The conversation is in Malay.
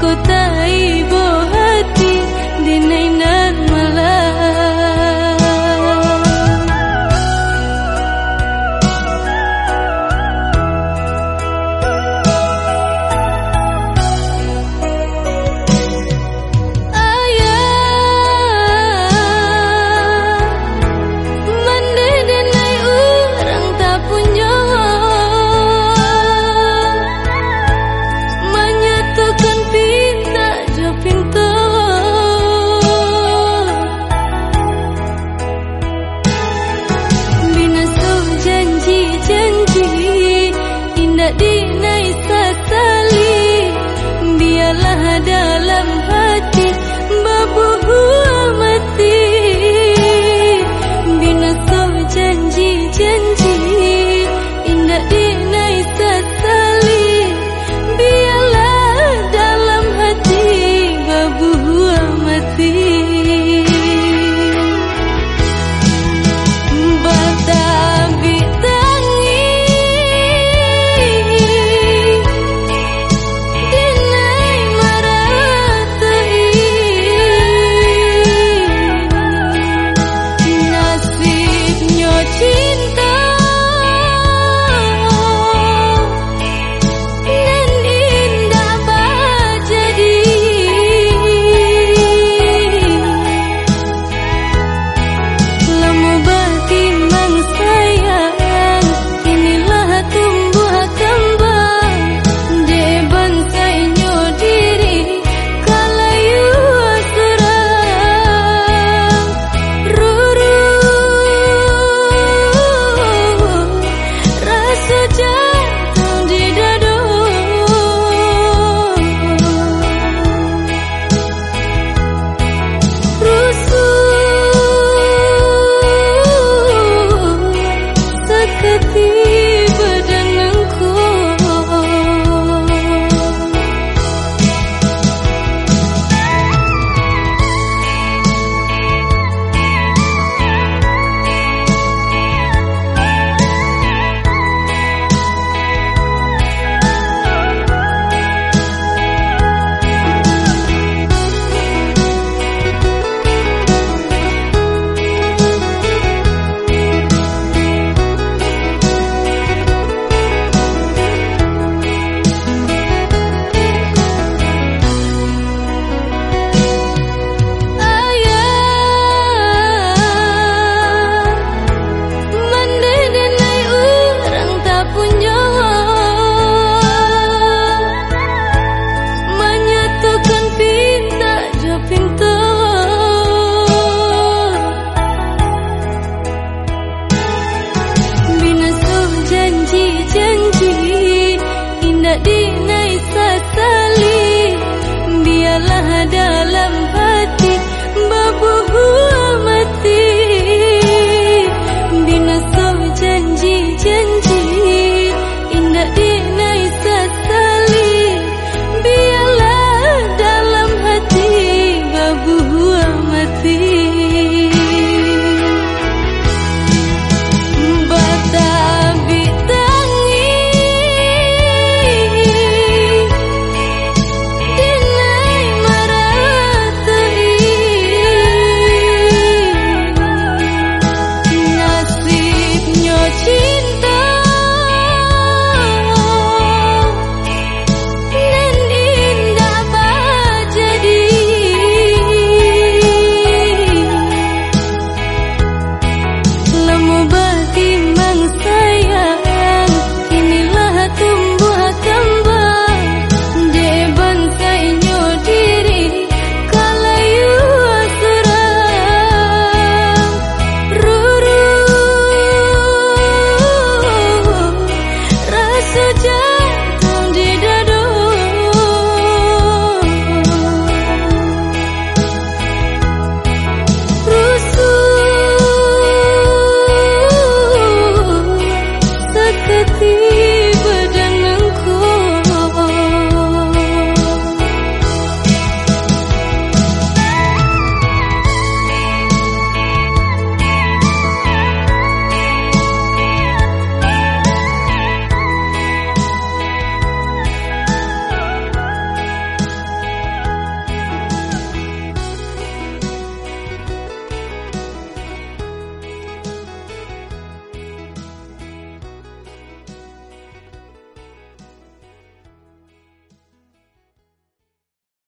ku tak ibu hati Dinai janji janji indak dinai sesali biarlah dalam hati.